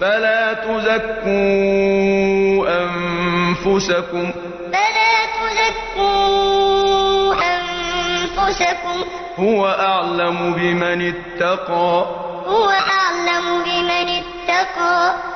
فِي بُطُونِ أُمَّهَاتِكُمْ فَلَا تُزَكُّوا أَنفُسَكُمْ ۖ. هُوَ أَعْلَمُ بِمَنِ اتَّقَىٰ.